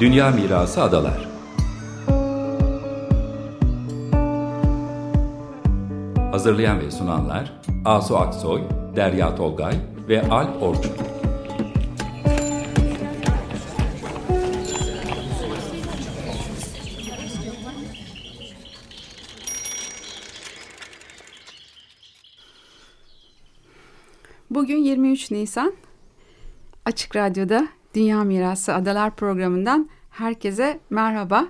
Dünya Mirası Adalar Hazırlayan ve sunanlar Asu Aksoy, Derya Tolgay ve Al Orçun. Bugün 23 Nisan Açık Radyo'da Dünya Mirası Adalar programından herkese merhaba.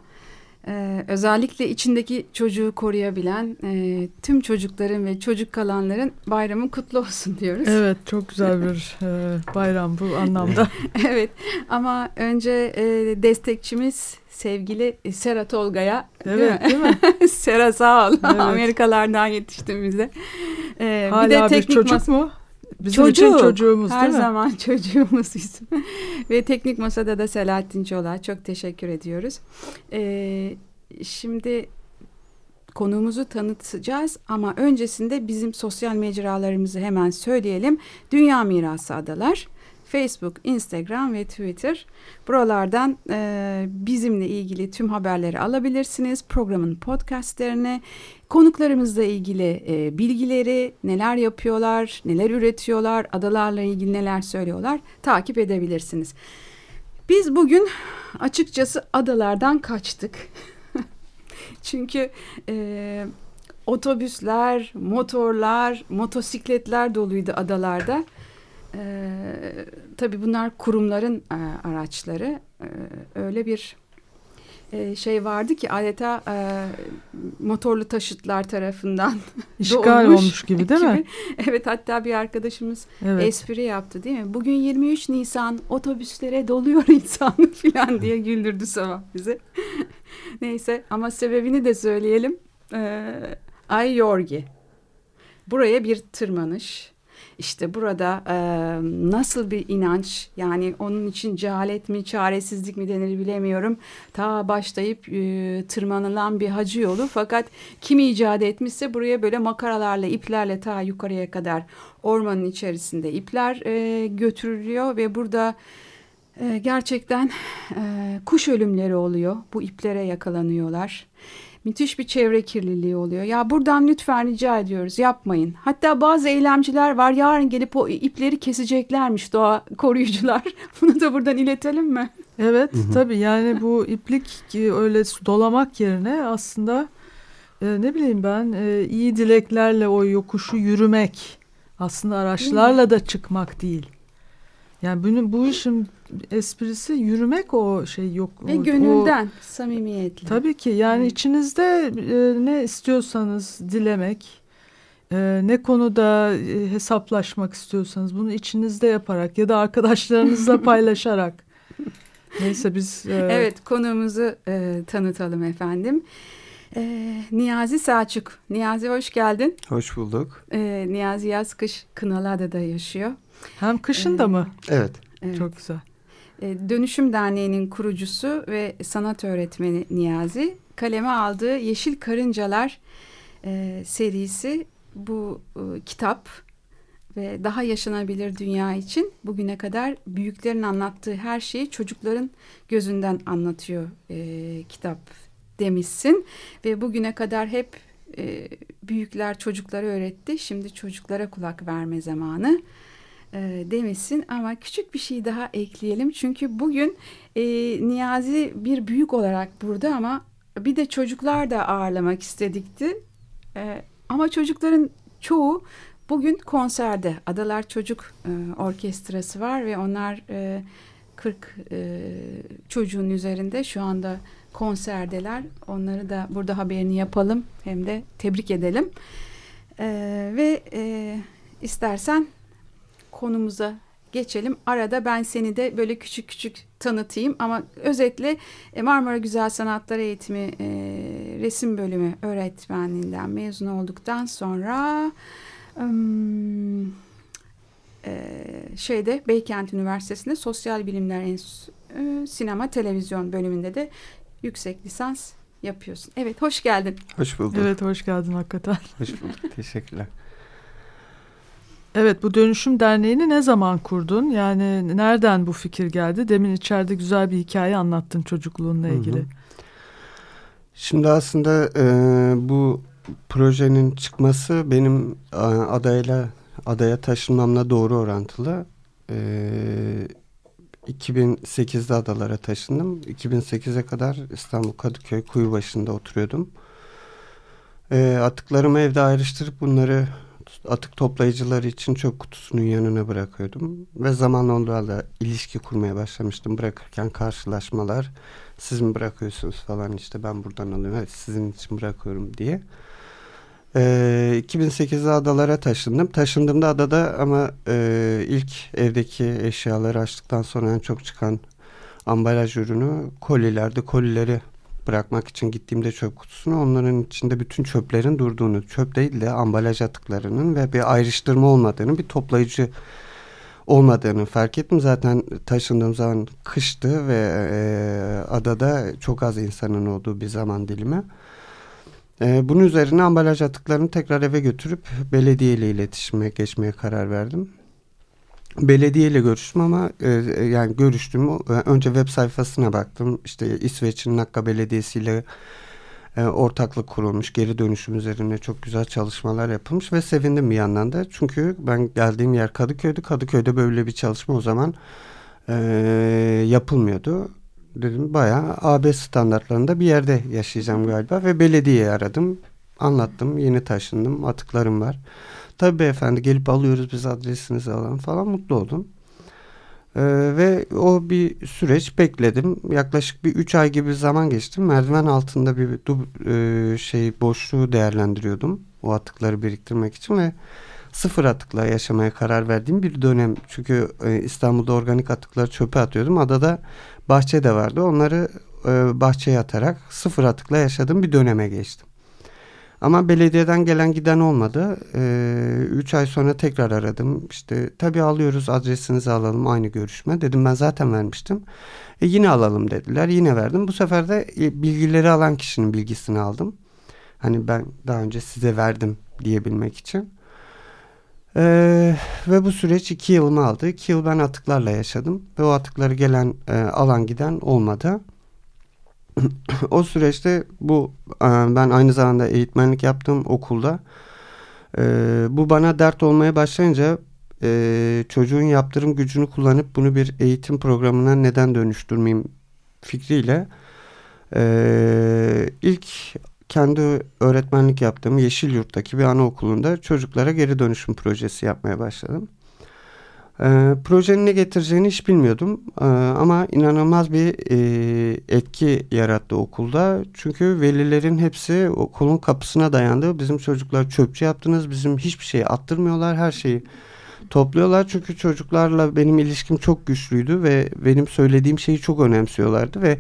Ee, özellikle içindeki çocuğu koruyabilen e, tüm çocukların ve çocuk kalanların bayramı kutlu olsun diyoruz. Evet çok güzel bir e, bayram bu anlamda. evet ama önce e, destekçimiz sevgili Sera Tolga'ya evet, değil mi? Değil mi? Sera sağ ol. Evet. Amerikalardan yetiştin bize. Ee, Hala bir, de teknik bir çocuk mu? Bizim Çocuk, için çocuğumuz her zaman çocuğumuz bizim. Ve teknik masada da Selahattin Çolak. Çok teşekkür ediyoruz. Ee, şimdi konuğumuzu tanıtacağız ama öncesinde bizim sosyal mecralarımızı hemen söyleyelim. Dünya Mirası Adalar. Facebook, Instagram ve Twitter. Buralardan e, bizimle ilgili tüm haberleri alabilirsiniz. Programın podcastlerini, konuklarımızla ilgili e, bilgileri, neler yapıyorlar, neler üretiyorlar, adalarla ilgili neler söylüyorlar takip edebilirsiniz. Biz bugün açıkçası adalardan kaçtık. Çünkü e, otobüsler, motorlar, motosikletler doluydu adalarda. Ee, tabii bunlar kurumların e, araçları. Ee, öyle bir e, şey vardı ki adeta e, motorlu taşıtlar tarafından işgal olmuş gibi değil gibi. mi? Evet hatta bir arkadaşımız evet. espri yaptı değil mi? Bugün 23 Nisan otobüslere doluyor insan falan diye güldürdü sabah bize. Neyse ama sebebini de söyleyelim. Ee, Ay Yorgi. Buraya bir tırmanış işte burada e, nasıl bir inanç yani onun için cehalet mi çaresizlik mi denir bilemiyorum. Ta başlayıp e, tırmanılan bir hacı yolu fakat kim icat etmişse buraya böyle makaralarla iplerle ta yukarıya kadar ormanın içerisinde ipler e, götürülüyor ve burada e, gerçekten e, kuş ölümleri oluyor. Bu iplere yakalanıyorlar müthiş bir çevre kirliliği oluyor. Ya buradan lütfen rica ediyoruz yapmayın. Hatta bazı eylemciler var yarın gelip o ipleri keseceklermiş doğa koruyucular. Bunu da buradan iletelim mi? Evet hı hı. tabii yani bu iplik öyle dolamak yerine aslında e, ne bileyim ben e, iyi dileklerle o yokuşu yürümek aslında araçlarla da çıkmak değil. Yani bunun bu işin esprisi yürümek o şey yok. Ve o, gönülden, o, samimiyetle. Tabii ki yani evet. içinizde e, ne istiyorsanız dilemek, e, ne konuda e, hesaplaşmak istiyorsanız bunu içinizde yaparak ya da arkadaşlarınızla paylaşarak. Neyse biz... E, evet konuğumuzu e, tanıtalım efendim. E, Niyazi Selçuk. Niyazi hoş geldin. Hoş bulduk. E, Niyazi yaz kış Kınalıada'da yaşıyor. Hem kışın da mı? Evet. evet. Çok güzel. E, Dönüşüm Derneği'nin kurucusu ve sanat öğretmeni Niyazi kaleme aldığı Yeşil Karıncalar e, serisi bu e, kitap ve daha yaşanabilir dünya için bugüne kadar büyüklerin anlattığı her şeyi çocukların gözünden anlatıyor e, kitap demişsin ve bugüne kadar hep e, büyükler çocuklara öğretti şimdi çocuklara kulak verme zamanı e, demesin ama küçük bir şey daha ekleyelim. Çünkü bugün e, Niyazi bir büyük olarak burada ama bir de çocuklar da ağırlamak istedikti. E, ama çocukların çoğu bugün konserde. Adalar Çocuk e, Orkestrası var ve onlar e, 40 e, çocuğun üzerinde şu anda konserdeler. Onları da burada haberini yapalım hem de tebrik edelim. E, ve e, istersen konumuza geçelim. Arada ben seni de böyle küçük küçük tanıtayım ama özetle e, Marmara Güzel Sanatlar Eğitimi e, resim bölümü öğretmenliğinden mezun olduktan sonra e, şeyde Beykent Üniversitesi'nde Sosyal Bilimler Enstitüsü e, Sinema Televizyon bölümünde de yüksek lisans yapıyorsun. Evet hoş geldin. Hoş bulduk. Evet hoş geldin hakikaten. Hoş bulduk. Teşekkürler. Evet bu Dönüşüm Derneği'ni ne zaman kurdun? Yani nereden bu fikir geldi? Demin içeride güzel bir hikaye anlattın çocukluğunla ilgili. Hı hı. Şimdi aslında e, bu projenin çıkması benim adayla adaya taşınmamla doğru orantılı. E, 2008'de adalara taşındım. 2008'e kadar İstanbul Kadıköy Kuyubaşı'nda oturuyordum. E, atıklarımı evde ayrıştırıp bunları atık toplayıcıları için çöp kutusunun yanına bırakıyordum. Ve zamanla onlarla ilişki kurmaya başlamıştım. Bırakırken karşılaşmalar, siz mi bırakıyorsunuz falan işte ben buradan alıyorum, evet, sizin için bırakıyorum diye. Ee, 2008'de adalara taşındım. Taşındığımda adada ama e, ilk evdeki eşyaları açtıktan sonra en çok çıkan ambalaj ürünü kolilerdi. Kolileri bırakmak için gittiğimde çöp kutusuna onların içinde bütün çöplerin durduğunu, çöp değil de ambalaj atıklarının ve bir ayrıştırma olmadığını, bir toplayıcı olmadığını fark ettim. Zaten taşındığım zaman kıştı ve e, adada çok az insanın olduğu bir zaman dilimi. E, bunun üzerine ambalaj atıklarını tekrar eve götürüp belediye ile iletişime geçmeye karar verdim belediyeyle görüştüm ama e, e, yani görüştüm. E, önce web sayfasına baktım. İşte İsveç'in Nakka Belediyesi ile e, ortaklık kurulmuş. Geri dönüşüm üzerine çok güzel çalışmalar yapılmış ve sevindim bir yandan da. Çünkü ben geldiğim yer Kadıköy'dü. Kadıköy'de böyle bir çalışma o zaman e, yapılmıyordu. Dedim bayağı AB standartlarında bir yerde yaşayacağım galiba ve belediyeyi aradım. Anlattım. Yeni taşındım. Atıklarım var. Tabii beyefendi gelip alıyoruz biz adresinizi alalım falan mutlu oldum. Ee, ve o bir süreç bekledim. Yaklaşık bir üç ay gibi zaman geçti. Merdiven altında bir e, şey boşluğu değerlendiriyordum. O atıkları biriktirmek için ve sıfır atıkla yaşamaya karar verdiğim bir dönem. Çünkü e, İstanbul'da organik atıkları çöpe atıyordum. Adada bahçe de vardı. Onları e, bahçeye atarak sıfır atıkla yaşadığım bir döneme geçtim. Ama belediyeden gelen giden olmadı. Ee, üç ay sonra tekrar aradım. İşte tabii alıyoruz adresinizi alalım aynı görüşme. Dedim ben zaten vermiştim. E, yine alalım dediler. Yine verdim. Bu sefer de e, bilgileri alan kişinin bilgisini aldım. Hani ben daha önce size verdim diyebilmek için. Ee, ve bu süreç iki yılımı aldı. İki yıl ben atıklarla yaşadım. Ve o atıkları gelen e, alan giden olmadı. O süreçte bu e, ben aynı zamanda eğitmenlik yaptığım okulda e, bu bana dert olmaya başlayınca e, çocuğun yaptırım gücünü kullanıp bunu bir eğitim programına neden dönüştürmeyeyim fikriyle ilk kendi öğretmenlik yaptığım Yeşil Yurt'taki bir anaokulunda çocuklara geri dönüşüm projesi yapmaya başladım. E, projenin ne getireceğini hiç bilmiyordum e, ama inanılmaz bir e, etki yarattı okulda. Çünkü velilerin hepsi okulun kapısına dayandı. Bizim çocuklar çöpçü yaptınız, bizim hiçbir şeyi attırmıyorlar, her şeyi topluyorlar. Çünkü çocuklarla benim ilişkim çok güçlüydü ve benim söylediğim şeyi çok önemsiyorlardı ve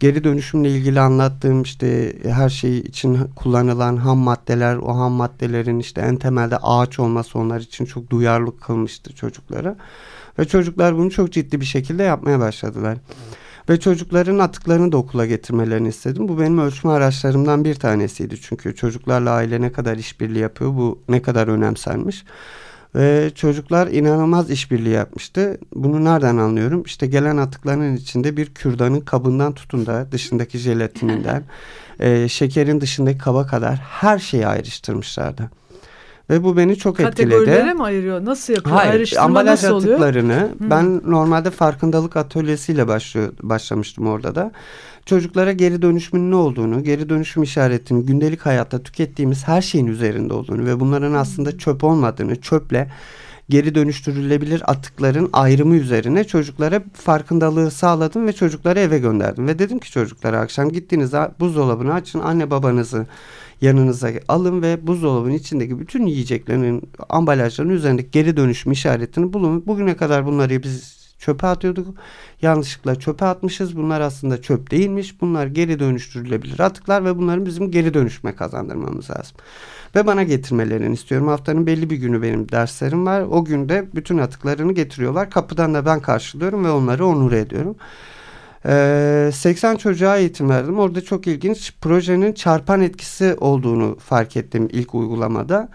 geri dönüşümle ilgili anlattığım işte her şey için kullanılan ham maddeler, o ham maddelerin işte en temelde ağaç olması onlar için çok duyarlı kılmıştı çocuklara. Ve çocuklar bunu çok ciddi bir şekilde yapmaya başladılar. Ve çocukların atıklarını da okula getirmelerini istedim. Bu benim ölçme araçlarımdan bir tanesiydi. Çünkü çocuklarla aile ne kadar işbirliği yapıyor, bu ne kadar önemsenmiş. Ve çocuklar inanılmaz işbirliği yapmıştı. Bunu nereden anlıyorum? İşte gelen atıkların içinde bir kürdanın kabından tutun da dışındaki jelatininden e, şekerin dışındaki kaba kadar her şeyi ayrıştırmışlardı. Ve bu beni çok etkiledi. Kategorilere mi ayırıyor? Nasıl yapıyor? Hayır, Ayrıştırma ambalaj nasıl atıklarını oluyor? ben normalde farkındalık atölyesiyle başlıyor, başlamıştım orada da çocuklara geri dönüşümün ne olduğunu, geri dönüşüm işaretinin gündelik hayatta tükettiğimiz her şeyin üzerinde olduğunu ve bunların aslında çöp olmadığını, çöple geri dönüştürülebilir atıkların ayrımı üzerine çocuklara farkındalığı sağladım ve çocukları eve gönderdim. Ve dedim ki çocuklara akşam gittiğinizde buzdolabını açın anne babanızı yanınıza alın ve buzdolabının içindeki bütün yiyeceklerin ambalajlarının üzerindeki geri dönüşüm işaretini bulun. Bugüne kadar bunları biz çöpe atıyorduk. Yanlışlıkla çöpe atmışız. Bunlar aslında çöp değilmiş. Bunlar geri dönüştürülebilir atıklar ve bunların bizim geri dönüşme kazandırmamız lazım. Ve bana getirmelerini istiyorum. Haftanın belli bir günü benim derslerim var. O günde bütün atıklarını getiriyorlar. Kapıdan da ben karşılıyorum ve onları onur ediyorum. 80 ee, çocuğa eğitim verdim. Orada çok ilginç projenin çarpan etkisi olduğunu fark ettim ilk uygulamada.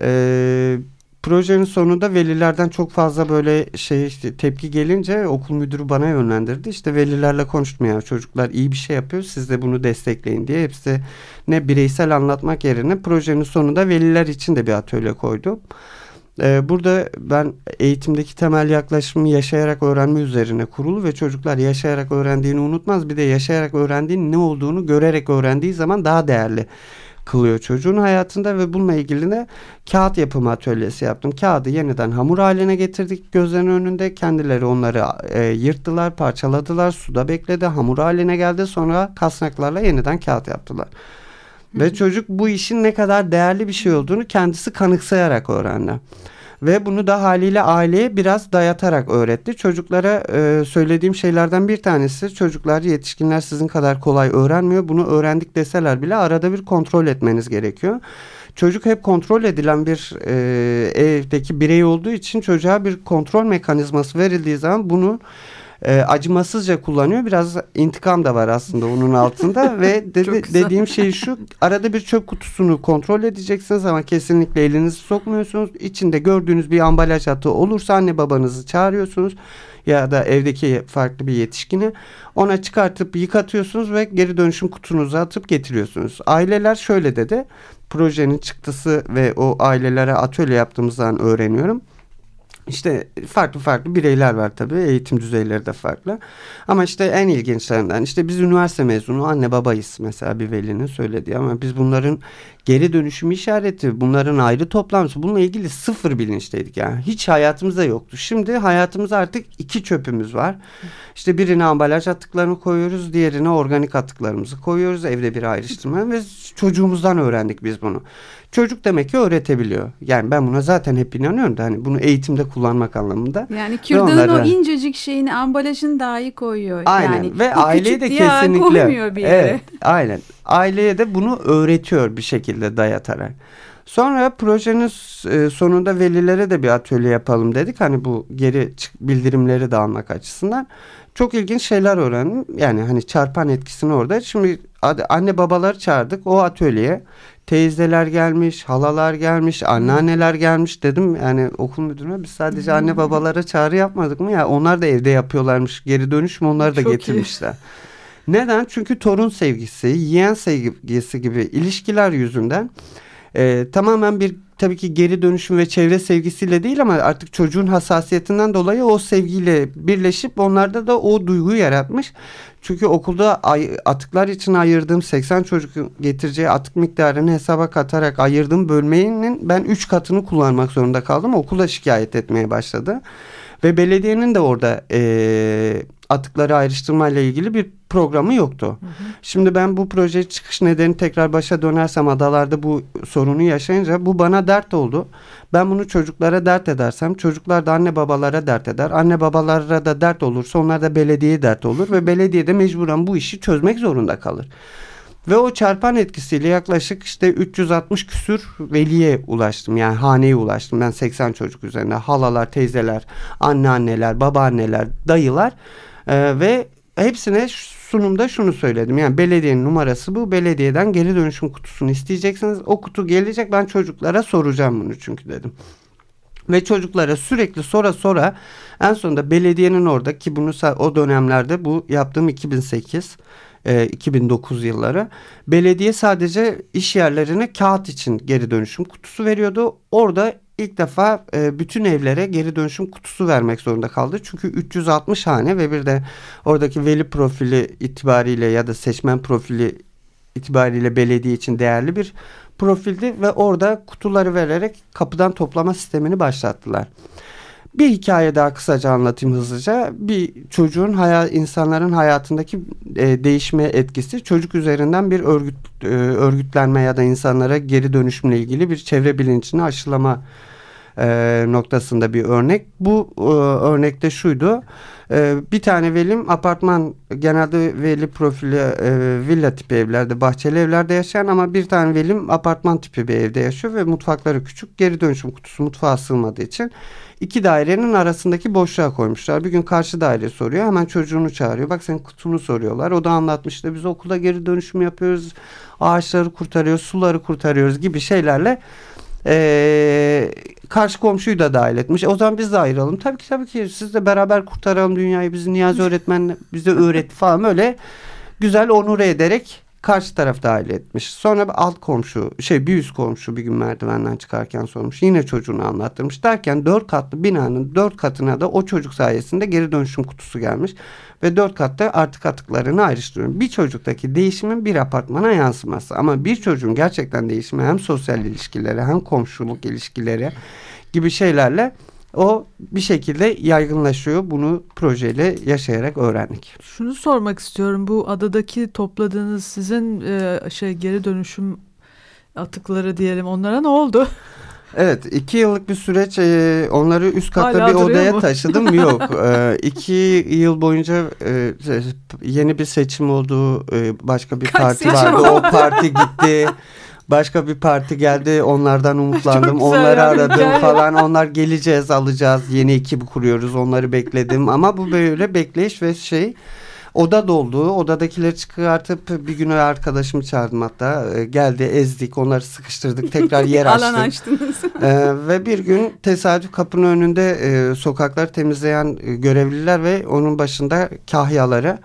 Ee, projenin sonunda velilerden çok fazla böyle şey işte tepki gelince okul müdürü bana yönlendirdi. İşte velilerle konuşmaya çocuklar iyi bir şey yapıyor siz de bunu destekleyin diye hepsi ne bireysel anlatmak yerine projenin sonunda veliler için de bir atölye koydu. Ee, burada ben eğitimdeki temel yaklaşımı yaşayarak öğrenme üzerine kurulu ve çocuklar yaşayarak öğrendiğini unutmaz. Bir de yaşayarak öğrendiğin ne olduğunu görerek öğrendiği zaman daha değerli kılıyor çocuğun hayatında ve bununla ilgili de kağıt yapımı atölyesi yaptım. Kağıdı yeniden hamur haline getirdik gözlerinin önünde. Kendileri onları e, yırttılar, parçaladılar, suda bekledi, hamur haline geldi. Sonra kasnaklarla yeniden kağıt yaptılar. Ve çocuk bu işin ne kadar değerli bir şey olduğunu kendisi kanıksayarak öğrendi. Ve bunu da haliyle aileye biraz dayatarak öğretti. Çocuklara e, söylediğim şeylerden bir tanesi çocuklar yetişkinler sizin kadar kolay öğrenmiyor. Bunu öğrendik deseler bile arada bir kontrol etmeniz gerekiyor. Çocuk hep kontrol edilen bir e, evdeki birey olduğu için çocuğa bir kontrol mekanizması verildiği zaman bunu e, acımasızca kullanıyor. Biraz intikam da var aslında onun altında ve dedi, dediğim şey şu arada bir çöp kutusunu kontrol edeceksiniz ama kesinlikle elinizi sokmuyorsunuz. İçinde gördüğünüz bir ambalaj atığı olursa anne babanızı çağırıyorsunuz ya da evdeki farklı bir yetişkini ona çıkartıp yıkatıyorsunuz ve geri dönüşüm kutunuza atıp getiriyorsunuz. Aileler şöyle dedi projenin çıktısı ve o ailelere atölye yaptığımızdan öğreniyorum. İşte farklı farklı bireyler var tabii. Eğitim düzeyleri de farklı. Ama işte en ilginçlerinden işte biz üniversite mezunu anne babayız mesela bir velinin söylediği ama biz bunların geri dönüşüm işareti, bunların ayrı toplantısı bununla ilgili sıfır bilinçteydik yani. Hiç hayatımızda yoktu. Şimdi hayatımızda artık iki çöpümüz var. İşte birine ambalaj atıklarını koyuyoruz, diğerine organik atıklarımızı koyuyoruz. Evde bir ayrıştırma ve çocuğumuzdan öğrendik biz bunu. Çocuk demek ki öğretebiliyor. Yani ben buna zaten hep inanıyorum da hani bunu eğitimde kullanmak anlamında. Yani kürdanın onları... o incecik şeyini ambalajın dahi koyuyor. Aynen yani, ve aileye de kesinlikle. Koymuyor bir yere. Evet aynen. Aileye de bunu öğretiyor bir şekilde dayatarak. Sonra projenin e, sonunda velilere de bir atölye yapalım dedik. Hani bu geri bildirimleri de almak açısından. Çok ilginç şeyler öğrendim. Yani hani çarpan etkisini orada. Şimdi anne babaları çağırdık o atölyeye teyzeler gelmiş, halalar gelmiş, anneanneler gelmiş dedim. Yani okul müdürüne biz sadece anne babalara çağrı yapmadık mı ya? Onlar da evde yapıyorlarmış. Geri dönüş mü onları da Çok getirmişler. Iyi. Neden? Çünkü torun sevgisi, yeğen sevgisi gibi ilişkiler yüzünden e, tamamen bir tabii ki geri dönüşüm ve çevre sevgisiyle değil ama artık çocuğun hassasiyetinden dolayı o sevgiyle birleşip onlarda da o duyguyu yaratmış. Çünkü okulda atıklar için ayırdığım 80 çocuk getireceği atık miktarını hesaba katarak ayırdığım bölmenin ben 3 katını kullanmak zorunda kaldım. Okulda şikayet etmeye başladı. Ve belediyenin de orada e, atıkları ayrıştırma ile ilgili bir programı yoktu. Hı hı. Şimdi ben bu proje çıkış nedeni tekrar başa dönersem adalarda bu sorunu yaşayınca bu bana dert oldu. Ben bunu çocuklara dert edersem çocuklar da anne babalara dert eder. Anne babalara da dert olursa onlar da belediyeye dert olur ve belediye de mecburen bu işi çözmek zorunda kalır. Ve o çarpan etkisiyle yaklaşık işte 360 küsür veliye ulaştım. Yani haneye ulaştım. Ben 80 çocuk üzerinde. Halalar, teyzeler, anneanneler, babaanneler, dayılar ee, ve hepsine sunumda şunu söyledim. Yani belediyenin numarası bu. Belediyeden geri dönüşüm kutusunu isteyeceksiniz. O kutu gelecek ben çocuklara soracağım bunu çünkü dedim. Ve çocuklara sürekli sonra sonra en sonunda belediyenin orada ki bunu o dönemlerde bu yaptığım 2008 e, 2009 yılları belediye sadece iş yerlerine kağıt için geri dönüşüm kutusu veriyordu. Orada ilk defa e, bütün evlere geri dönüşüm kutusu vermek zorunda kaldı. Çünkü 360 hane ve bir de oradaki veli profili itibariyle ya da seçmen profili itibariyle belediye için değerli bir profildi ve orada kutuları vererek kapıdan toplama sistemini başlattılar. Bir hikaye daha kısaca anlatayım hızlıca. Bir çocuğun hayat, insanların hayatındaki e, değişme etkisi çocuk üzerinden bir örgüt e, örgütlenme ya da insanlara geri dönüşümle ilgili bir çevre bilincini aşılama e, noktasında bir örnek. Bu e, örnekte şuydu. E, bir tane velim apartman genelde veli profili e, villa tipi evlerde bahçeli evlerde yaşayan ama bir tane velim apartman tipi bir evde yaşıyor ve mutfakları küçük geri dönüşüm kutusu mutfağa sığmadığı için iki dairenin arasındaki boşluğa koymuşlar. Bir gün karşı daire soruyor hemen çocuğunu çağırıyor. Bak senin kutunu soruyorlar. O da anlatmıştı biz okulda geri dönüşüm yapıyoruz. Ağaçları kurtarıyoruz, suları kurtarıyoruz gibi şeylerle e, karşı komşuyu da dahil etmiş. O zaman biz de ayıralım. Tabii ki tabii ki siz de beraber kurtaralım dünyayı. Bizi Niyazi öğretmen bize öğretti falan öyle güzel onur ederek karşı taraf dahil etmiş. Sonra bir alt komşu şey bir üst komşu bir gün merdivenden çıkarken sormuş. Yine çocuğunu anlattırmış. Derken dört katlı binanın dört katına da o çocuk sayesinde geri dönüşüm kutusu gelmiş. Ve dört katta artık atıklarını ayrıştırıyor. Bir çocuktaki değişimin bir apartmana yansıması. Ama bir çocuğun gerçekten değişimi hem sosyal ilişkileri hem komşuluk ilişkileri gibi şeylerle o bir şekilde yaygınlaşıyor. Bunu projeyle yaşayarak öğrendik. Şunu sormak istiyorum. Bu adadaki topladığınız sizin e, şey geri dönüşüm atıkları diyelim onlara ne oldu? Evet iki yıllık bir süreç e, onları üst katta Hala bir odaya mu? taşıdım yok e, iki yıl boyunca e, yeni bir seçim oldu e, başka bir Kaç parti vardı o parti gitti Başka bir parti geldi onlardan umutlandım. onları aradım falan. Onlar geleceğiz alacağız. Yeni ekibi kuruyoruz. Onları bekledim. Ama bu böyle bekleyiş ve şey oda doldu. Odadakileri çıkartıp bir gün arkadaşımı çağırdım hatta. E, geldi ezdik onları sıkıştırdık. Tekrar yer açtık. Alan açtınız. e, ve bir gün tesadüf kapının önünde e, sokakları temizleyen e, görevliler ve onun başında kahyaları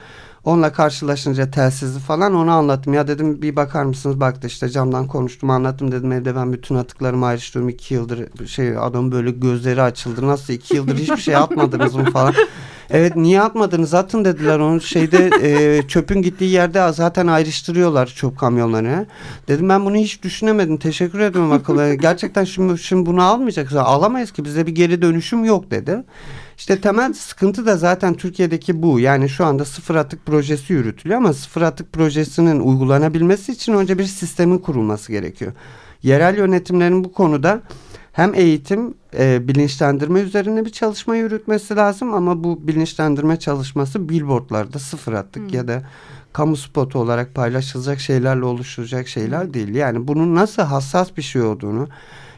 Onunla karşılaşınca telsizli falan onu anlattım. Ya dedim bir bakar mısınız? Baktı işte camdan konuştum anlattım dedim evde ben bütün atıklarımı ayrıştırıyorum. iki yıldır şey adam böyle gözleri açıldı. Nasıl iki yıldır hiçbir şey atmadınız mı falan. Evet niye atmadınız atın dediler onun şeyde e, çöpün gittiği yerde zaten ayrıştırıyorlar çöp kamyonlarını. Dedim ben bunu hiç düşünemedim teşekkür ederim akıllı. Gerçekten şimdi, şimdi bunu almayacak. Alamayız ki bize bir geri dönüşüm yok dedi. İşte temel sıkıntı da zaten Türkiye'deki bu. Yani şu anda sıfır atık projesi yürütülüyor ama sıfır atık projesinin uygulanabilmesi için önce bir sistemin kurulması gerekiyor. Yerel yönetimlerin bu konuda hem eğitim, e, bilinçlendirme üzerine bir çalışma yürütmesi lazım ama bu bilinçlendirme çalışması billboardlarda sıfır attık hmm. ya da kamu spotu olarak paylaşılacak şeylerle oluşturacak şeyler değil. Yani bunun nasıl hassas bir şey olduğunu,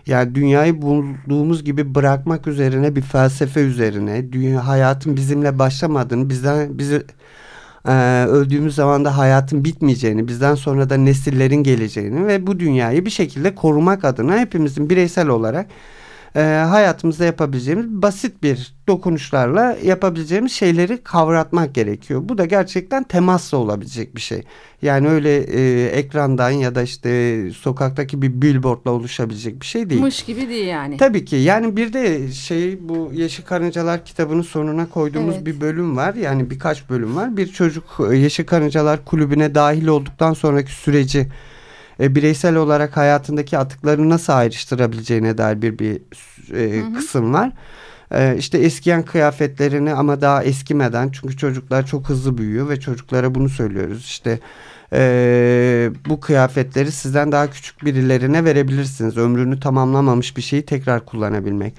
yani dünyayı bulduğumuz gibi bırakmak üzerine bir felsefe üzerine, dünya hayatın bizimle başlamadığını, bizden bizi e, öldüğümüz zaman da hayatın bitmeyeceğini, bizden sonra da nesillerin geleceğini ve bu dünyayı bir şekilde korumak adına hepimizin bireysel olarak e, hayatımızda yapabileceğimiz basit bir dokunuşlarla yapabileceğimiz şeyleri kavratmak gerekiyor. Bu da gerçekten temasla olabilecek bir şey. Yani öyle e, ekrandan ya da işte sokaktaki bir billboardla oluşabilecek bir şey değil. Mış gibi değil yani. Tabii ki. Yani bir de şey bu Yeşil Karıncalar kitabının sonuna koyduğumuz evet. bir bölüm var. Yani birkaç bölüm var. Bir çocuk e, Yeşil Karıncalar kulübüne dahil olduktan sonraki süreci e, bireysel olarak hayatındaki atıklarını nasıl ayrıştırabileceğine dair bir bir e, hı hı. kısım var. E, işte eskiyen kıyafetlerini ama daha eskimeden çünkü çocuklar çok hızlı büyüyor ve çocuklara bunu söylüyoruz. İşte e, bu kıyafetleri sizden daha küçük birilerine verebilirsiniz. Ömrünü tamamlamamış bir şeyi tekrar kullanabilmek.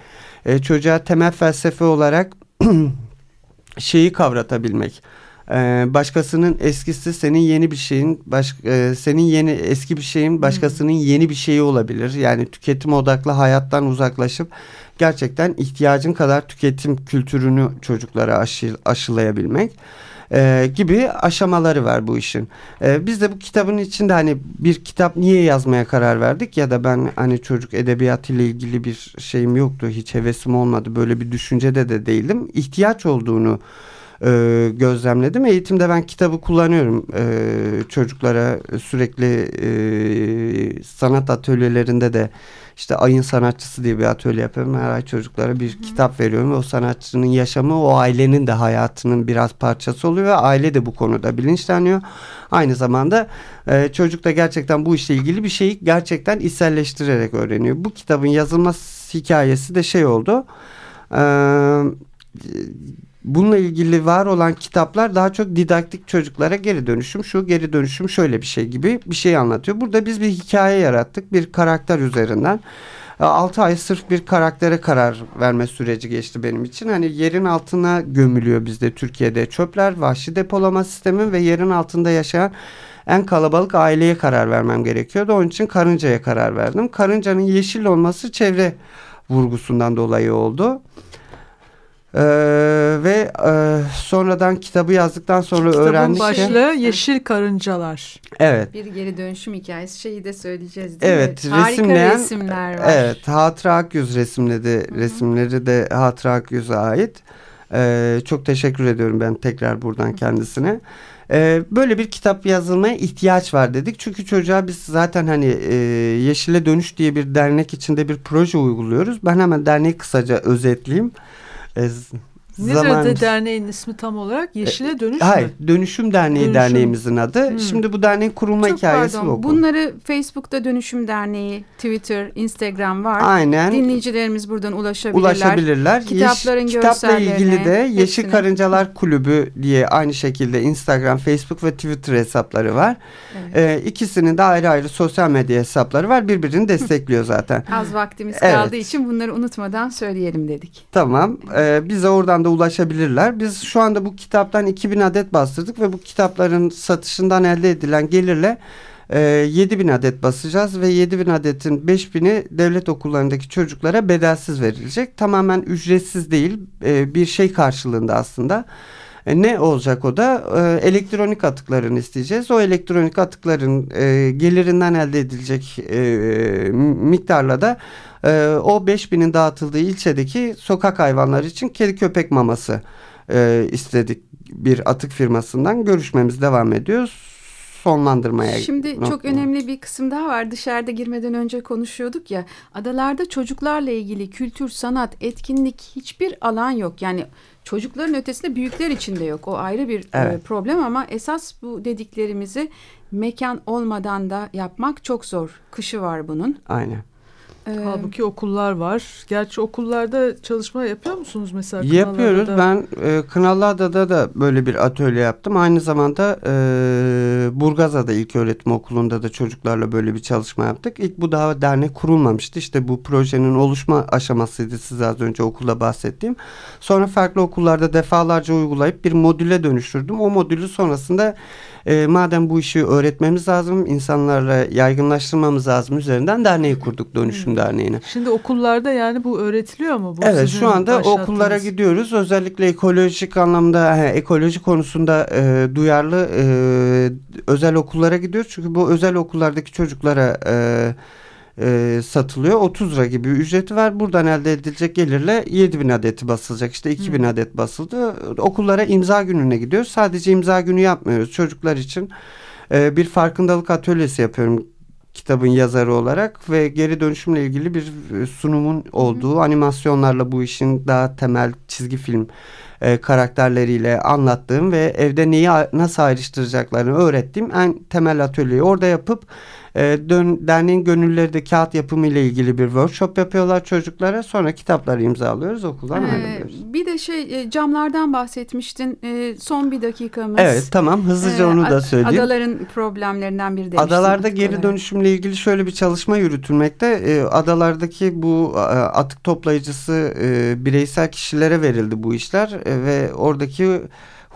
E, çocuğa temel felsefe olarak şeyi kavratabilmek ee, başkasının eskisi senin yeni bir şeyin baş, e, senin yeni eski bir şeyin başkasının yeni bir şeyi olabilir. Yani tüketim odaklı hayattan uzaklaşıp gerçekten ihtiyacın kadar tüketim kültürünü çocuklara aşı, aşılayabilmek e, gibi aşamaları var bu işin. E, biz de bu kitabın içinde hani bir kitap niye yazmaya karar verdik ya da ben hani çocuk edebiyatı ile ilgili bir şeyim yoktu hiç hevesim olmadı böyle bir düşüncede de değildim. İhtiyaç olduğunu e, gözlemledim. Eğitimde ben kitabı kullanıyorum e, çocuklara sürekli e, sanat atölyelerinde de işte ayın sanatçısı diye bir atölye yapıyorum. Her ay çocuklara bir Hı. kitap veriyorum ve o sanatçının yaşamı o ailenin de hayatının biraz parçası oluyor ve aile de bu konuda bilinçleniyor. Aynı zamanda e, çocuk da gerçekten bu işle ilgili bir şeyi gerçekten içselleştirerek öğreniyor. Bu kitabın yazılması hikayesi de şey oldu. Eee bununla ilgili var olan kitaplar daha çok didaktik çocuklara geri dönüşüm şu geri dönüşüm şöyle bir şey gibi bir şey anlatıyor. Burada biz bir hikaye yarattık bir karakter üzerinden. 6 ay sırf bir karaktere karar verme süreci geçti benim için. Hani yerin altına gömülüyor bizde Türkiye'de çöpler, vahşi depolama sistemi ve yerin altında yaşayan en kalabalık aileye karar vermem gerekiyordu. Onun için karıncaya karar verdim. Karıncanın yeşil olması çevre vurgusundan dolayı oldu. Ee, ve e, sonradan kitabı yazdıktan sonra Kitabın öğrendik ki başlığı Yeşil Karıncalar. evet Bir geri dönüşüm hikayesi şeyi de söyleyeceğiz değil Evet, mi? Harika resimleyen- resimler var. Evet, Hatıra Akyüz resimledi. Resimleri de Hatıra Akyüz'e ait. Ee, çok teşekkür ediyorum ben tekrar buradan kendisine. Ee, böyle bir kitap yazılmaya ihtiyaç var dedik. Çünkü çocuğa biz zaten hani e, Yeşile Dönüş diye bir dernek içinde bir proje uyguluyoruz. Ben hemen derneği kısaca özetleyeyim. Es Nedir zaman- de derneğin ismi tam olarak? Yeşile Dönüş Hayır, mü? Dönüşüm Derneği Dönüşüm. derneğimizin adı. Hmm. Şimdi bu derneğin kurulma Çok hikayesi pardon. bu. Bunları Facebook'ta Dönüşüm Derneği, Twitter, Instagram var. Aynen. Dinleyicilerimiz buradan ulaşabilirler. ulaşabilirler. Kitapların Yeş- kitapla ilgili de görsellerine, Yeşil. Karıncalar Kulübü diye aynı şekilde Instagram, Facebook ve Twitter hesapları var. Evet. Ee, ikisinin de ayrı ayrı sosyal medya hesapları var. Birbirini destekliyor zaten. Az vaktimiz Evet. kaldığı için bunları unutmadan söyleyelim dedik. Tamam. Ee, bize oradan da ulaşabilirler. Biz şu anda bu kitaptan 2000 adet bastırdık ve bu kitapların satışından elde edilen gelirle e, 7000 adet basacağız ve 7000 adetin 5000'i devlet okullarındaki çocuklara bedelsiz verilecek. Tamamen ücretsiz değil e, bir şey karşılığında aslında. E, ne olacak o da? E, elektronik atıklarını isteyeceğiz. O elektronik atıkların e, gelirinden elde edilecek e, miktarla da e, o 5000'in dağıtıldığı ilçedeki sokak hayvanları için kedi köpek maması e, istedik bir atık firmasından. Görüşmemiz devam ediyor. Sonlandırmaya Şimdi çok nokta- önemli bir kısım daha var. Dışarıda girmeden önce konuşuyorduk ya. Adalarda çocuklarla ilgili kültür, sanat, etkinlik hiçbir alan yok. Yani çocukların ötesinde büyükler için de yok. O ayrı bir e, Evet. problem ama esas bu dediklerimizi mekan olmadan da yapmak çok zor. Kışı var bunun. Aynen. Ee, Halbuki okullar var. Gerçi okullarda çalışma yapıyor musunuz mesela? Yapıyoruz. Kınalıada'da? Ben e, Kınalıada'da da böyle bir atölye yaptım. Aynı zamanda e, Burgazada İlköğretim Okulu'nda da çocuklarla böyle bir çalışma yaptık. İlk bu daha dernek kurulmamıştı. İşte bu projenin oluşma aşamasıydı size az önce okulda bahsettiğim. Sonra farklı okullarda defalarca uygulayıp bir modüle dönüştürdüm. O modülü sonrasında e, madem bu işi öğretmemiz lazım, insanlarla yaygınlaştırmamız lazım üzerinden derneği kurduk Dönüşüm Derneği'ni. Şimdi okullarda yani bu öğretiliyor mu? Bu Evet şu anda okullara gidiyoruz. Özellikle ekolojik anlamda he, ekoloji konusunda e, duyarlı e, özel okullara gidiyoruz. Çünkü bu özel okullardaki çocuklara e, e, satılıyor. 30 lira gibi bir ücreti var. Buradan elde edilecek gelirle 7000 adeti basılacak. İşte 2000 Hı. adet basıldı. Okullara imza gününe gidiyoruz. Sadece imza günü yapmıyoruz. Çocuklar için e, bir farkındalık atölyesi yapıyorum kitabın yazarı olarak ve geri dönüşümle ilgili bir e, sunumun olduğu animasyonlarla bu işin daha temel çizgi film e, karakterleriyle anlattığım ve evde neyi nasıl ayrıştıracaklarını öğrettiğim en temel atölyeyi orada yapıp e, dön, derneğin gönülleri de kağıt yapımı ile ilgili bir workshop yapıyorlar çocuklara. Sonra kitapları imzalıyoruz okuldan Ee, ayrılıyoruz. bir de şey e, camlardan bahsetmiştin. E, son bir dakikamız. Evet tamam hızlıca Ee, onu da söyleyeyim. Adaların problemlerinden biri demiştin. Adalarda geri dönüşümle ilgili şöyle bir çalışma yürütülmekte. Adalardaki bu e, atık toplayıcısı e, bireysel kişilere verildi bu işler e, ve oradaki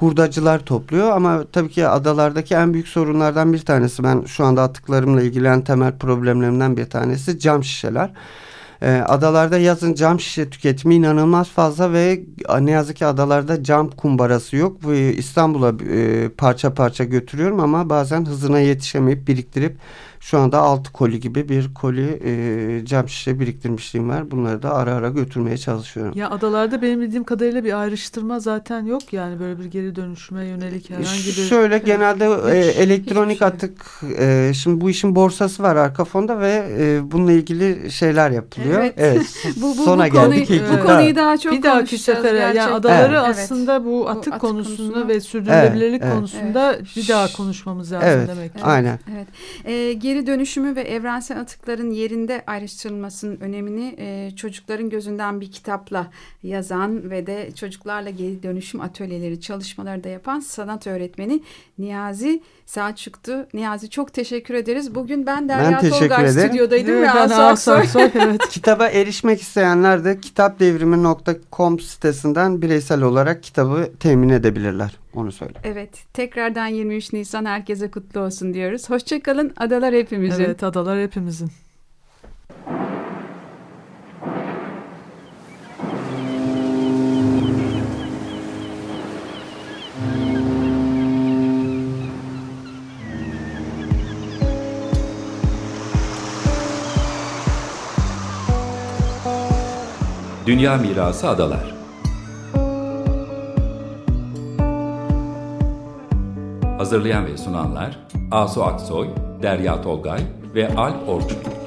hurdacılar topluyor ama tabii ki adalardaki en büyük sorunlardan bir tanesi ben şu anda atıklarımla ilgili en temel problemlerimden bir tanesi cam şişeler. Ee, adalarda yazın cam şişe tüketimi inanılmaz fazla ve ne yazık ki adalarda cam kumbarası yok. Ve İstanbul'a e, parça parça götürüyorum ama bazen hızına yetişemeyip biriktirip şu anda 6 koli gibi bir koli e, cam şişe biriktirmişliğim var. Bunları da ara ara götürmeye çalışıyorum. Ya adalarda benim bildiğim kadarıyla bir ayrıştırma zaten yok yani böyle bir geri dönüşüme yönelik herhangi bir Şöyle genelde e, Hiç- elektronik hiçbir şey atık e, şimdi bu işin borsası var arka fonda ve e, bununla ilgili şeyler yapılıyor. Evet. Bu, bu, Sona bu konuyu, geldik. ilk bu konuyu daha çok bir dahaki konuşacağız sefere yani adaları Evet. aslında bu atık, atık konusunu konusunu- ve sürdürülebilirlik Evet, evet. konusunda bir daha konuşmamız lazım Evet. demek ki. Evet. Aynen. Evet. Ee, geri dönüşümü ve evrensel atıkların yerinde ayrıştırılmasının önemini e, çocukların gözünden bir kitapla yazan ve de çocuklarla geri dönüşüm atölyeleri çalışmaları da yapan sanat öğretmeni Niyazi Selçuk'tu. Niyazi çok teşekkür ederiz. Bugün ben Derya teşekkür Tolgay ederim. stüdyodaydım Evet, ve ben Asu Asu Aksoy. Aksoy, evet. Kitaba erişmek isteyenler de kitapdevrimi.com sitesinden bireysel olarak kitabı temin edebilirler. Onu söyle. Evet. Tekrardan 23 Nisan herkese kutlu olsun diyoruz. Hoşçakalın. Adalar hepimizin. Evet. Adalar hepimizin. Dünya Mirası Adalar Hazırlayan ve sunanlar Asu Aksoy, Derya Tolgay ve Al Orçun.